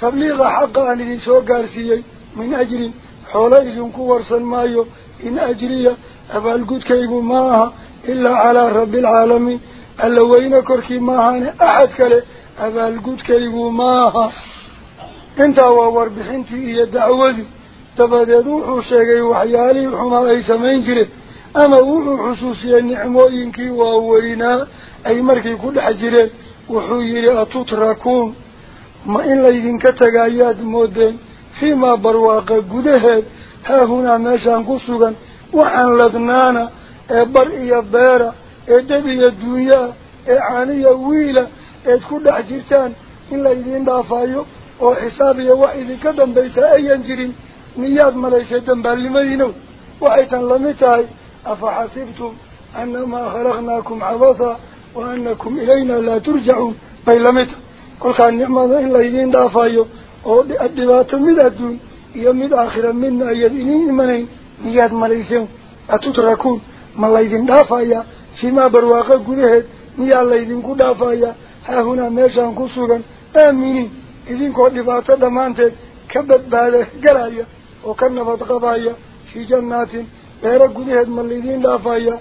tabliiqa xaqa aan idin soo gaarsiiyey min ajrin xoolo idinku warsan maayo in ajriya abaalgudkaygu ma aha ilaa calaa rabbi alcaalamiin alla weyne korkii maahane axad kale abaalgudkaygu maaha intaa waa warbixintii iyo dacwadii dabadeed wuxuu sheegay waxyaalihii xumaa ay samayn jireen nicmooyinkii waaweynaa ay markii ku dhex jireen wuxuu yidhi atutrakuun ma in laydinka tagaayaad moodeen fiimaa barwaaqa gudaheed haahunaa meeshaan ku sugan waxaan ladnaana ee bar iyo beera ee dad iyo duunyaa ee caaniya wiila eed ku dhex jirtaan in laydiin dhaafayo oo xisaab iyo wax idinka dambaysa ayan jirin miyaad malaysay dambaalnimadiinow waxay tan lamid tahay أفحسبتم أنما خلقناكم عبثا وأنكم إلينا لا ترجعون؟ طيب بيلمت كل كان نعمة إلا يدين دافايو أو أدبات مدادون يمد آخرا منا يدينين منين نياد مليسيون أتتركون؟ ما الله يدين دافايا فيما برواقة قدهد. نيا الله يدين كدافايا ها هنا ميشان كسورا آمينين. إذن كو أدبات دمانتك كبت بالك جرايا وكان نفط قبايا. في جنات إيرا قديهد مليدين لافايا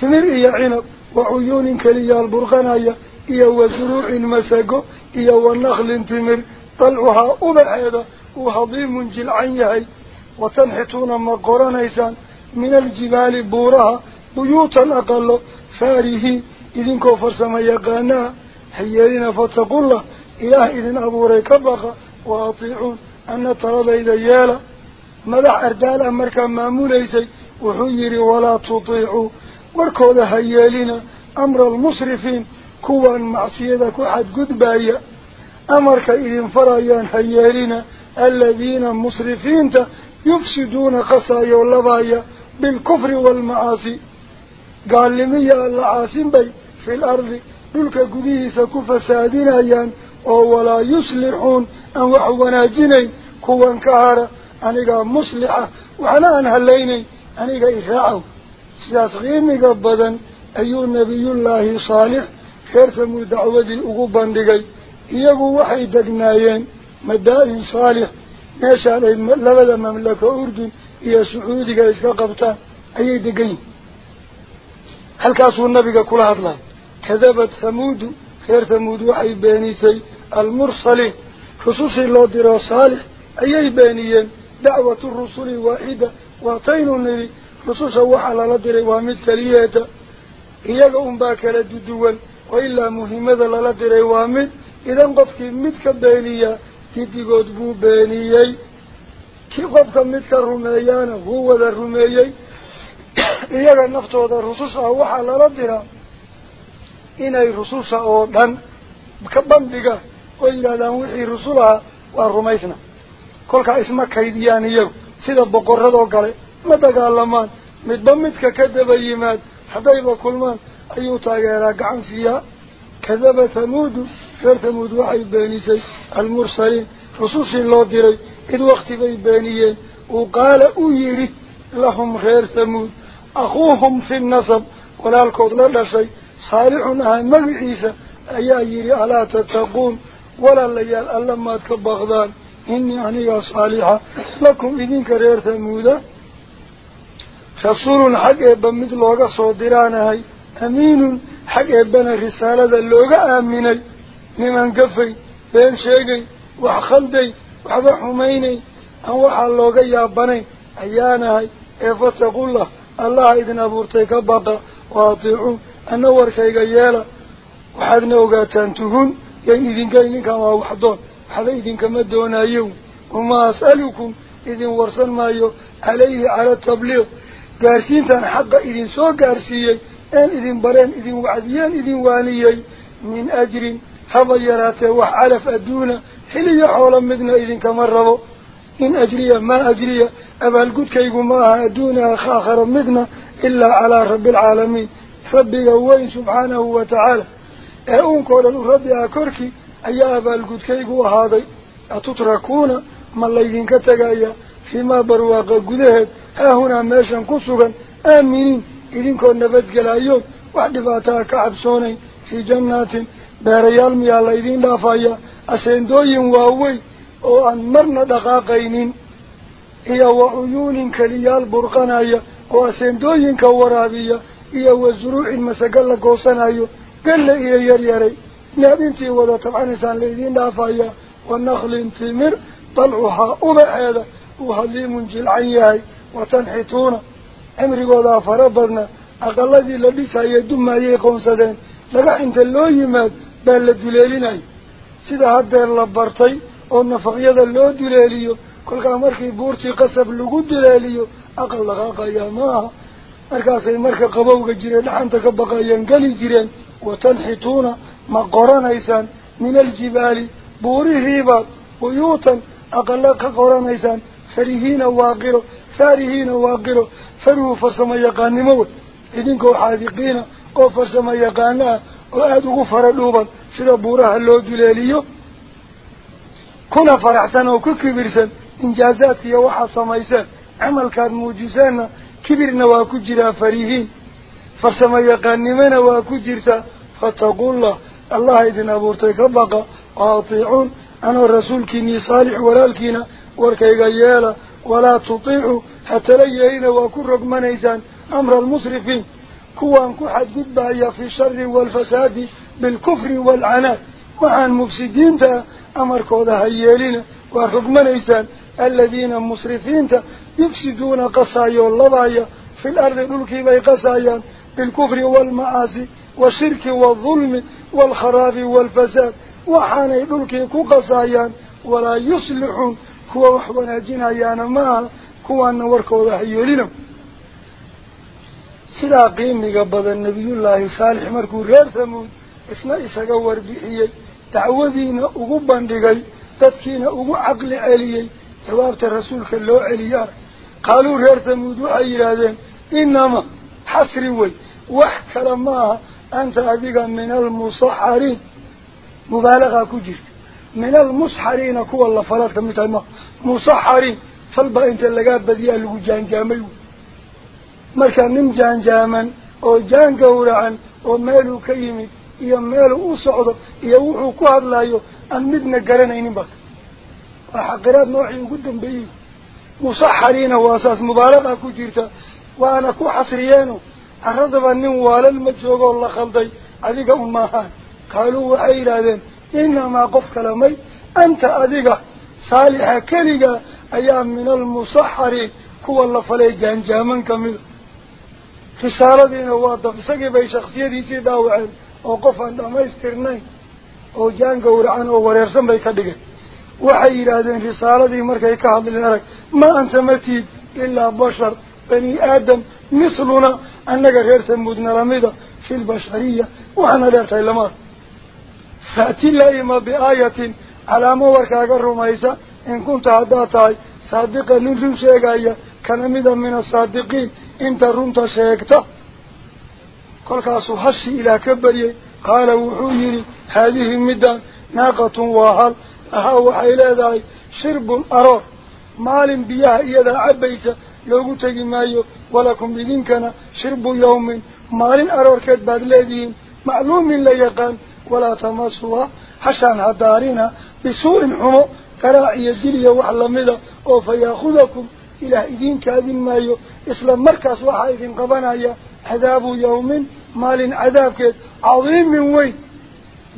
سمير إيا عينب وعيون كليال برغانايا إيا وزروع مساقو إيا والنخل تمر طلعها وهضيم وحظيم جلعيهي وتنحتون مقرانيسان من الجبال بورها بيوتا أقل فاره إذن كفر سميا قانا حيالين فتقول الله إله إذن أبو ريكبخ وأطيعون أن ترد إذا يالا مدح أردال أمرك ما ماموليسي وحيري ولا تطيعوا وركوا هيالنا أمر المصرفين كوا معصيدك قد قدبايا أمرك إذن فرايان هيالنا الذين مصرفين يفسدون قصايا واللبايا بالكفر والمعاصي قال لي لمية العاصم بي في الأرض بلك قديه سكف أيان أو ولا يصلحون أن وحونا جنين كوان كهارا anigaa muslixa waxna aan halaynayn aniga iraacow sidaas qiimiga badan ayuu nebiyullaahi saalix reer tamuud dacwadii ugu bandhigay iyagu waxay degnaayeen madaa-in saalix meeshaan ay labada mamlako urdun iyo sacuudiga iska qabtaan ayay degan yihin halkaasuu nabiga kula hadlay kadabat thamuudu reer thamuud waxay beenisay almursaliin rusushii loo diro saalix ayay beeniyeen diray waa mid keliyeeta iyaga unbaa kala duduwan oo ilaa muhiimada lala diray waa mid idan qofkii mid ka beeniyaa gidigood buu beeniyey kii qofka mid ka rumeeyaana wuu wada rumeeyey iyaga naftooda rususha waxaa lala diraa inay rususha oo dhan ka bandhigaan oo yidhahdaan wixii كل كأي اسمه كيديان يجوا سيد بقرة دوكله ما تقالمان متضمت ككذب يمد حدا يبغى كل ما أيو تاجر قانسيا كذب ثمود فر ثمود واحد بنيسي المرسلين خصوص الله دري إذ وقت بيبانية وقال أويري لهم غير ثمود أخوهم في النصب ولا الكود لا شيء صالحنا مبعيسة أيا يري ألا تتقون ولا الليال ألا ما تكبغضان inii aniga saalixa lakum idinka reer thamuuda rasuulun xag eebba mid looga soo diraanahay amiinun xag eebbana risaalada looga aaminay niman gafay been sheegay wax khalday waxba xumaynay aan waxaa looga yaabanayn ayaanahay ee fataqullah allaha idin abuurtay ka baqa wa atiicuun ana warkayga yeela waxaadna ogaataan tuhun yan عليكم كما دون يوم وما أسألكم إذن ورسن ما يوم عليه على التبليغ. قارسين تان حقا إذن سو قارسيي أن إذن برين إذن وعديان إذن وانيي من أجر حضيراته وحالف أدونا حلي حول مدنا إذن كمرروا إن أجريا ما أجريا أبا القد كيقوا ماها أدونا خاخر مدنا إلا على رب العالمين. ربي قوين سبحانه وتعالى. أعون قولا ربي أكركي abaalgudkaygu ahaaday atutrakuuna ma laydinka tegaya fiimaa barwaaqa gudaheed haahunaa meeshan ku sugan aaminiin idinkoo nabadgelayoon wax dhibaataa ka cabsoonayn fii jannaatin beerayaal miyaa laydiin dhaafaya aseendooyin waaweyn oo aan marna dhaqaaqaynin iyo wa cuyuunin keliyaal burqanaya oo aseendooyinka waraabiya iyo wa zuruucin masaga la goosanayo galle iyo yaryaray intii wada tabcanaysaan laydiin dhaafaya wa naklin timir dalcuhaa ubaxeeda uu haliimun jilcan yahay watanxituuna cimrigoodaa fara badna aqaladii la dhisayay dumaayay qoonsadeen dhagax inta loo yimaad baa la duleelinayo sida haddeer la bartay oo nafaqyada loo duleeliyo kolkaa markii buurtii qasab lagu duleeliyo aqal dhaqaaqayaa ma aha markaasay marka qabowga jireen dhaxanta ka baqayeen geli jireen watanxituuna farihiina waaqiro faarihiina waaqiro faruhu farsamo yaqaannimo wey idinkoo xaadiqiina oo farsamo yaqaano ah oo aada ugu fara dhuuban sida buuraha loo duleeliyo kuna faraxsan oo ku kibirsan injaazaadka iyo waxaad samayseen camalkaad muujiseenna kibirna waa ku jiraa farihiin farsamo yaqaannimona waa ku jirtaa fattaqullah الله إذن أبورتك بقى أطيعون أنا الرسول كني صالح ولا الكينا واركي قيالا ولا تطيعوا حتى ليهين وكن رقم نيسان أمر المصرفين كوان كحد قبايا في الشر والفساد بالكفر والعناء وعن مفسدين تا أمر كوضها يالين ورقم نيسان الذين مصرفين تا يفسدون قصايا اللبايا في الأرض الألكي بي قصايا بالكفر والمعاسي وشرك والظلم والخراب والفساد وحاني ذلك كقصايا ولا يصلحون كو وحونا جنايا ما كوا نورك وضحي لنا سلا قيمي قبض النبي الله صالح مركو غير ثمود اسنا إساقور بحيي تعوذينا أغبان لغي تدكينا أغو عقل علي ثواب الرسول كاللو علي قالوا غير ثمود وعي راذين إنما حسري وي وحكرا ماها mubaalagaa ku jirta min almusxariina kuwa lafalaad kamid tahay maha musaxariin falba inta lagaa badiyaa lagu jaanjaamay wey marka nin jaanjaaman oo jaan gawracan oo meeluu ka yimid iyo meeluu u socdo iyo wuxuu ku hadlayo aan midna garanaynin ba waa xaqiraad noocii ugu dambeeyey musaxariina waa saas mubaalaqa ku jirta waana ku xasriyeeno khalday adiga un maahaan qaaluu waxay yidhaahdeen inamaa qof kale may anta adiga saalixa keliga ayaa min almusaxariin kuwa la falay jaanjaaman kamida risaaladiina waa daf isagii bay shaksiyadiisii dhaawaceen oo qof aan dhamaystirnayn oo jaan gawracan oo wareersan bay ka dhigeen waxay yidhaahdeen risaaladii markay ka hadleen arag ma anta matiid ilaa bashar bani aadam tamuudna lamida fi lbashariya waxaana dheertahay lamaad faati la ima biaayatin calaamo warkaaga rumaysa in kunta haddaad tahay saadiqa nin run sheegaya kana mida min asaadiqiin inta runta sheegta kolkaasuu hashii ilaah ka baryay qaala wuxuu yidhi haadihi middan naaqatun waa hal ahaa waxay leedahay shirbun aroor maalin biyaha iyadaa cabbaysa لوغو تغي مايو ولكم بيدينكنا شرب يوم مالين أروركت بادلين معلوم اللي يقان ولا تمسوا حشان هدارينا بسوء حمو قرائي الدليا وحلمدا أو فياخذكم إلى إذين كاذين مايو إسلام مركز وحايدين قبانايا حذاب يوم مالين عذابك عظيم من وين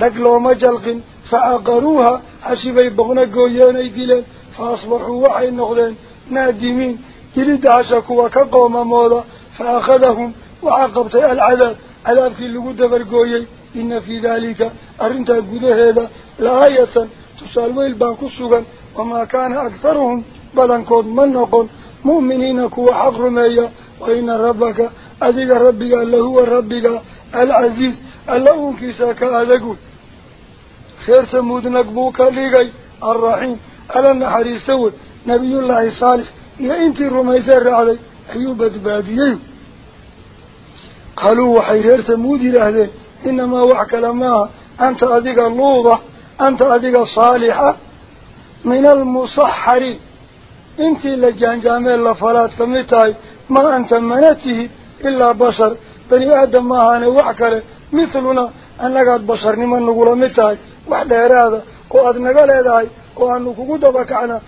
دق لو مجلق فأقروها. حشي بيبغنقو يوني دليل فأصبحوا وحي النغلين نادمين يريد عشاك وكقوم موضا فأخذهم وعقبت العذاب. على في اللقود فرقوي إن في ذلك أرنت أقول هذا. لآية تسألوه البنكسوغا وما كان أكثرهم بل أنقل من منقون مؤمنين كوا حقرمي وإن ربك أذيك ربك اللي هو ربك العزيز. اللهم كيسا كأذكو خير سمودنك بوكا لغي الرحيم. ألا نحري سود نبي الله صالح. يا انت الرميسر علي أيوب باديه قالوا وحير سمود لهذين إنما وحك لما أنت أذيك اللوضة أنت أذيك صالحة من المصحرين انت لجان جامل لفلات كمتاي ما أنت منته إلا بشر. بني آدم ما هاني وحكره مثلنا أنك بشر نمان نقول متاي. وحده هذا وأد نقل هذا وأنه كقود بكعنا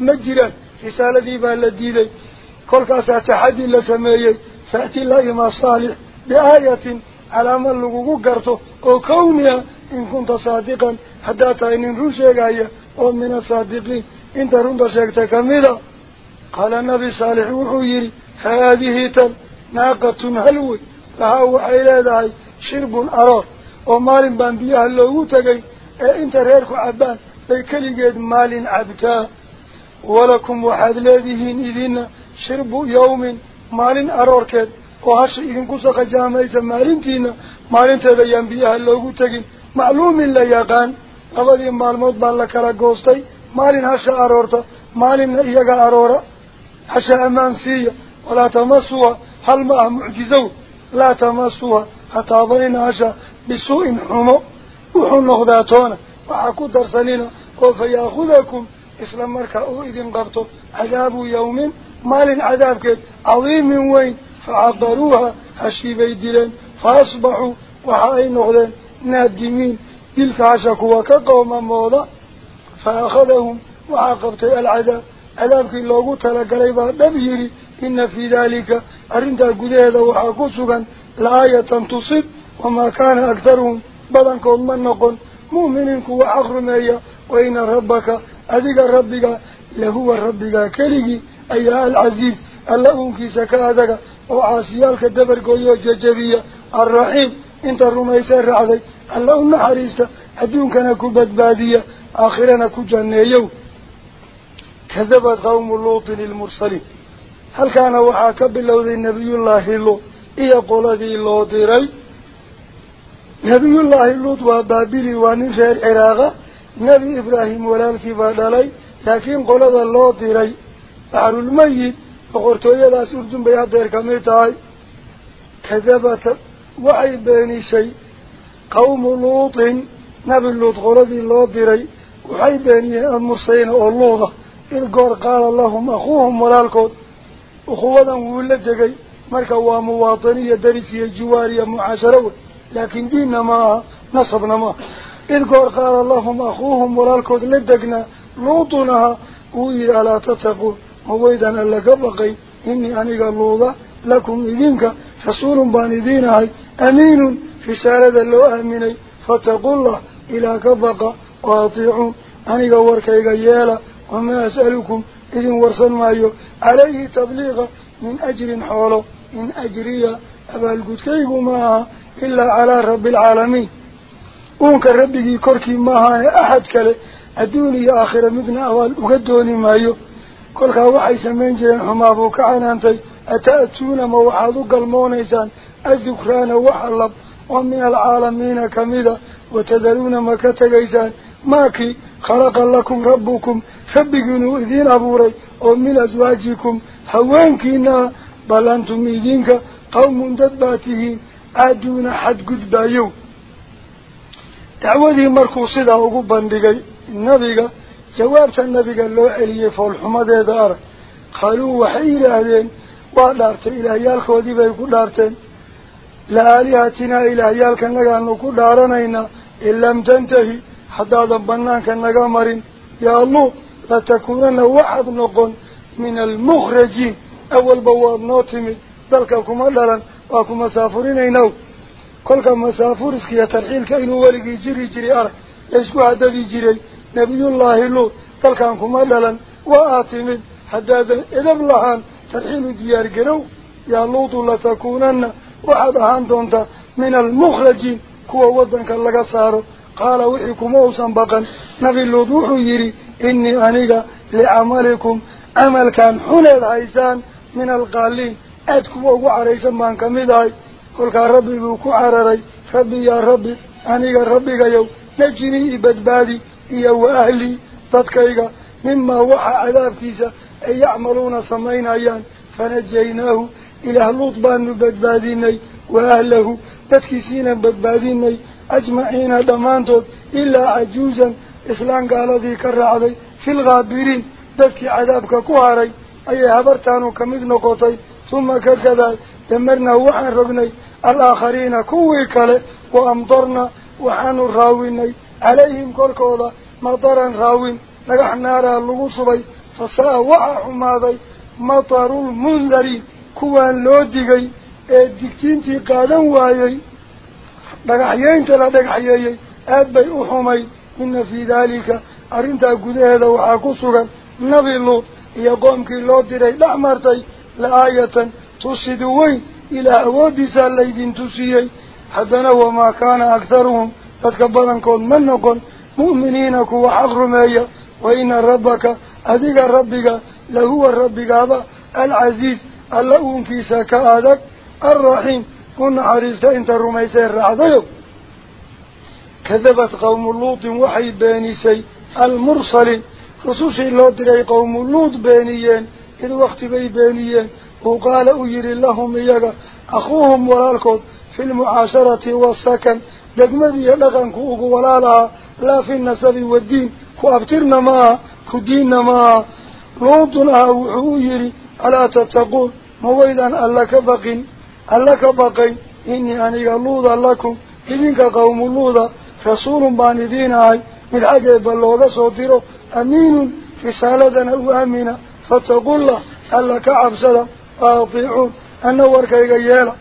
مجرا رسالة دي بالديدي كل كاسا تحدي لسميي فأتي الله ما صالح بآية على ما لغوغو قرطو. أو كونيا إن كنت صادقا. حتى تأين روشيك آية أو من الصادقين. انت رند شيكتا كميدا قال النبي صالح وحيري هذه تن ناقة هلوي لها وحيلا داي شرب أرار ومال بانبيها اللوغو تقي انت ريرك عبان. بيكلي قيد مال عبتا. ولكم وحد ولكم وحد لديهن إذن شرب يوم مال أرورك وهش إذن قصق جامعيس مالين تينا مالين تذيان بيها اللوغو تغين معلوم لا يقان أولا مال موت بالكرا قوستي. مالين حش أرورتا. مالين إيقا أرورا. حش أمانسية ولا تمسوها. هل ما معجزو. لا تمسوها. حتى أظنين حش بسوء حمو. وحن نخذاتونا وحكو درسلين وفيأخذكم. إسلام مركا أغيدين قبطو عذاب يوم مال عذاب كد عظيم وين؟ فعبروها حشيب الدلان فأصبحوا وحاين نغلان نادمين. تلك عشق وكقوما موضا فأخذهم وعاقبت العذاب. عذاب كي لو قلت لك ليبا نبيري إن في ذلك أرنت القديدة وحاكوسكا لآية تصيب وما كان أكثرهم بدنك أمان نقل مؤمنك وعقر مايا وإن ربك أذيك ربك لهو ربك كلي أيها العزيز اللهم كيسك أذك وعاسيالك الدبر قوية ججبية الرحيم إنت الرميسان رعدي اللهم حريستا أدونكنا كبدبادية آخرنا كجنيو كذبت قوم اللوط للمرسلين هل كان وحاك بالله النبي الله اللوط إيا قول نبي الله إبراهيم ولالك بادلي لكن قول ذي اللوط ري بحر الميت وقرتوا يدا سردن بيادير كميتاي كذبت وعي بيني شيء قوم لوط نبي اللوط غردي الله ديري وحي بيني المرسين اللوطة إذ قال لهم أخوهم ولالكود أخوانا ولدقي مركا ومواطنية درسية جوارية معاشرة لكن ديننا ما نصبنا ما إذ قال لهم أخوهم ولالكود لدقنا لوطنها. وإذا لا تتقوا. مويدا لك بقي إني أنيق اللوطة لكم إذنك. رسول بان أمين في سالة اللو أميني فاتقوا الله إلى كبقى وأطيعون. أني قورك إيقيالا وما أسألكم. إذن ورسل مايو. عليه تبليغ من أجر حوله. من أجرية. أبا القدكيق معها إلا على رب العالمين. أونك ربك كوركي معها أحد كله أدوني آخر مدن أول أقدوني مايو كل وحي سمين جيران حمابو كعنانتي أتأتون موحدو قلمونيسان الذكران وحلب ومن العالمين كمذا وتذرون ما كتغيسان ماكي خلق لكم ربكم فبقنوا إذين أبوري ومن أزواجكم هوانكينا بل أنتم إذينك دعوذي مركو صدا وقبا بقي النبي جوابت النبي قال له علي فالحمد دار قالوا وحير أهدين ودارت إلهيالك ودي بيكو دارتين لآلهتنا إلهيالك نغانو دارنينا إن لم تنتهي حتى ضبناك نغامرين يا الله لتكونن واحد نقن من المخرجين أول بواب نوتمي ذلك كما دارن وكما إنو كلك مسافر اسكي ترحيل كإنو ولقي جري جري أرك يسكو هدفي جري نبي الله لو ذلك كما دارن وآتمين حتى إذا بلهان ترحيل ديار قرو يا لوط لتكونن واحد هاندونتا من المخرجين كوا ودنك لغا سارو قال وحيكم اوسن بقن نبي اللوط يري إني أنيقا لعملكم عمل كان min alqaaliin aad kuwa ugu caraysan baan kamid ahay. Cararay rabbi yaa rabbi aniga rabbigayow najinii i badbaadi iyo wa ahlii dadkayga mimaa waxa cadaabkiisa ay yacmaluuna samaynayaan fanajaynaahu ilaah luud baanu badbaadinay wa ahlahu dadkiisiina badbaadinay ajmaciina dhammaantood ilaa cajuuzan islaan gaaladii ka raacday filghaabiriin dadkii cadaabka ku haray ayay habartaanu ka mid noqotay uma ka gadaal wa amdarna waxaanu raawinay calayhim korkooda mataran raawin dhagax naaraa lagu subay fasaa waxaa xumaaday matarulmundariin kuwaan loo digay ee digtiintii qaadan waayey dhagaxyeynta la dhagaxyeeyey aad bay u xumayd ina fii daalika arrintaa gudaheeda waxaa ku sugan nabi luud iyo qoomkii loo diray dhex martay la aayatan تصدوين إلى أود سالليدين تسيي حتى نهو ما كان أكثرهم. فتكبلنكم من نقل مؤمنينك وحرمي وإن ربك أذيك ربك لهو ربك هذا العزيز اللهم في سكاء الرحيم. كن عريسك أنت الرميسي الرحضيو. كذبت قوم اللوط وحي بانيسي المرسل خصوصي اللوط قوم اللوط بانيين إذ وقت بي بانيين وقال أجري لهم إياك أخوهم ولالكم في المعاشرة والسكن. دقمدي لغن كوك ولالها لا في النسب والدين. كوافترنا ما كديننا ما. روضنا وحويري ألا تتقول مويدا ألاك بقين ألاك بقين. إني أني ألوذ لكم. إذنك قوم اللوذ رسول باندين هاي من عجب الله صوتيره أمين رسالة سالدنا وأمين فتقول الله ألاك عبسلا. Wa atiicuun anna warkayga yeela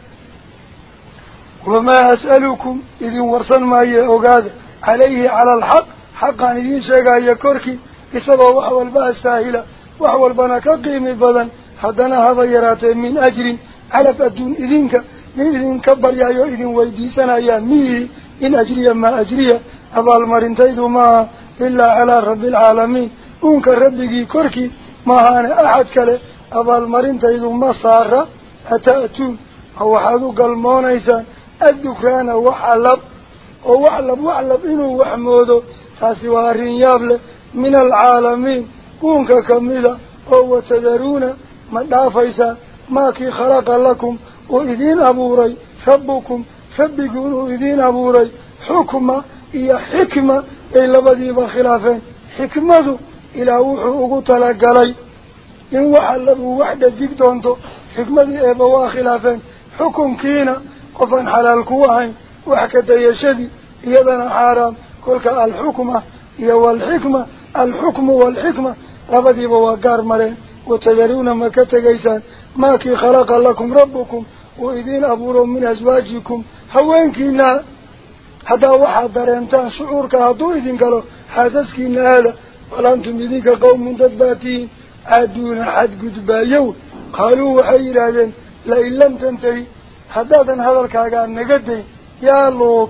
wamaa as'alukum idin warsan maaye ogaada calayhi cala alxaq xaqaan idiin sheegaya korkii isagoo wax walba astaahila wax walbana ka qiimi badan haddana haba yaraatee min ajrin calaf adduun idinka min idinka baryayo idin weydiisanaya miihi in ajriya maa ajriya abaalmarintaydu maaha ilaa calaa rabbi alcaalamiin uunka rabbigii korkii maahaane axad kale galmoonaysaan addukraana waxa lab oo wax lab wax lab inuu wax moodo taasi waa arrin yaab leh min alcaalamiin uunka kamida oo watadaruuna ma dhaafaysaan maakii khalaqa lakum uu idiin abuuray rabbukum rabbigiin uu idiin abuuray xukma iyo xikma ay labadiiba khilaafeen xikmadu ilaah wuxuu ugu talagalay إن وحلب وحدة جبتونتو حكمة إيبوا خلافين حكم كينا قفا حلال كوهين وحكة يشدي يدنا حرام. كلك الحكمة. يو الحكمة الحكم والحكمة. ربدي بواقار مرين. وتجرون مكة جيسان ماكي خلق لكم ربكم. وإذين أبور من أزواجكم. هوين كينا. هذا واحد درينتان شعورك هدو إذين قالوا. حاسس كينا هذا. ولم تمدينك قوم تدباتين أدون حد قدبا يو قالوا وحيرا ذن لئن لم تنتهي. حدادا هذا الكاقا النقدي يا لوب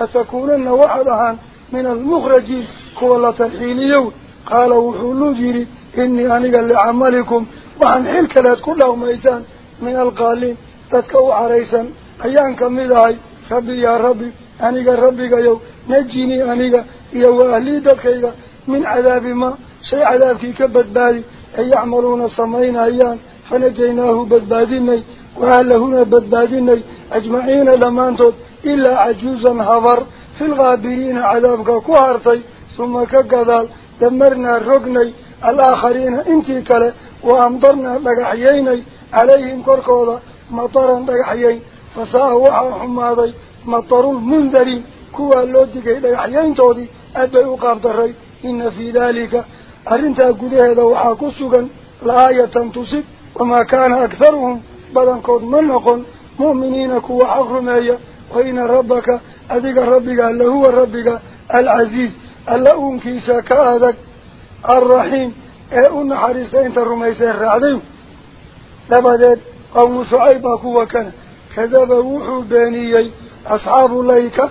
لتكونن وحدها من المخرجين كولة الحين يو قال وحلو جيري إني أنا قال لعملكم. وعن حلك لات كلهم إيسان من القالين. تتكو عريسا. أيان كم ذاي ربي يا ربي أنا قال ربي يو. نجيني أنا قال يو أهلي دكيك من عذاب ما شيء عذاب في كبت بالي أي يعملون صمعين أيان فنجيناه بدبادني وأهلهنا بدبادني أجمعين لمانتو إلا عجوزا هفر في الغابرين عذابك كهرتي ثم كقذال دمرنا الرقني الآخرين انتي كلا وأمضرنا بقعييني عليهم كركوضا مطارا بقعيين فساهوا حماضي مطروا المنذرين كوالودك بقعيين تودي أبقى قابضري إن في ذلك akharuhum badankood ma noqon mu'miniina kuwa xaq rumeeya wa ina rabbaka adiga rabbiga lahuwa rabbiga alcasiiz alla uunkiisa ka adag alraxiim ee u naxariista inta rumaysee raacday dabadeed qawmu shucayb baa kuwa kana kadaba wuxuu beeniyey asxaabu layka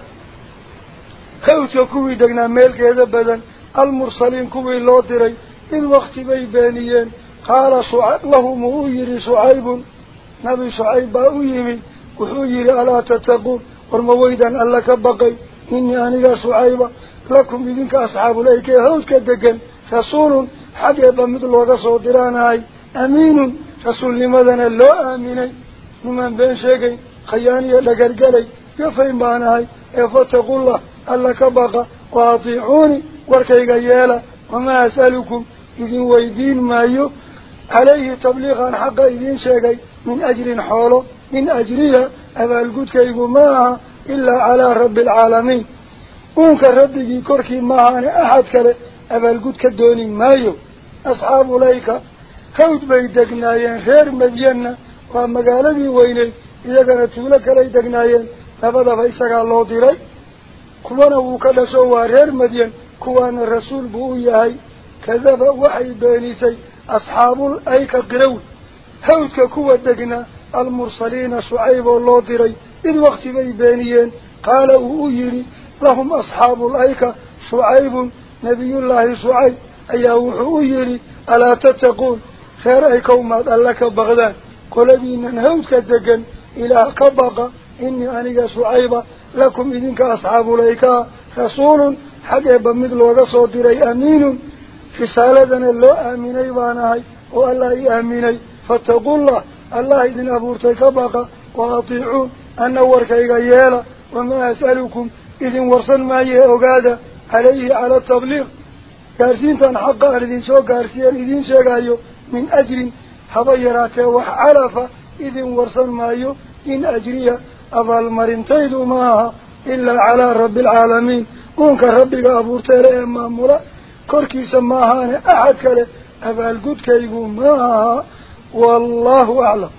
hawdka kuwii degnaa meelkeeda badan المرسلين كوي لو ديري. إن وقت بي قال شعيب له مغير شعيب. نبي شعيب اويمي وحجر ألا تتقوا ورمويدا الا كبقي إني أنا شعيب. لكم بدينك أصحاب ليك هودك دقن رسول حق يبا مثل وقصه ديراناي أمين. رسول لماذا لا آميني؟ ومن بين شيكي خياني لقرقلي. يفهم بانهاي افتقوا الله الله كبقى wa atiicuuni warkayga yeela wamaa as'alukum idin weydiin maayo calayhi tabliiqan xaqa idiin sheegay min ajrin xoolo in ajriya abaalgudkaygu ma aha ilaa calaa rabbi alcaalamiin uunka rabbigii korkii maahaane axad kale abaalgud ka dooni maayo asxaabu layka hawd bay degnaayeen reer madyanna waa magaaladii weyneyd iyagana tuulo kaley degnaayeen labadaba isagaa loo diray waa reer madyan kuwaana rasuul buu u yahay kadaba waxay beenisay asxaabul ayka qirow hawdka kuwa degnaa المرسلين شعيب الله ديري. إذ وقت بي بينيين قال أؤيري لهم أصحاب الأيكة شعيب. نبي الله شعيب أي أؤيري ألا تتقون. خير أي كومات ألك بغداد. قل بينا نهوتك الدقن إلى كبقى. إني أنيق شعيب لكم إذنك أصحاب الأيكة رسول حقيبا مثل وقصوا ديري أمين في سالدنا اللو آميني وانهي وألا آميني فاتقوا الله. الله إذن أبورتي كبقى وأطيعون أن وركيغا يالا وما أسألكم إذن ورسل ما يأغادا عليه على التبليغ. كارسين تنحقا إذن شو كارسيان إذن أجر حبيرات وحعرف إذن ورسل ما إن أجري أبا المرنتيد معها إلا على رب العالمين. كونك ربك أبورتي لأما ملا كوركي سماهان أحد كله أبا القد كيقو معها والله أعلم.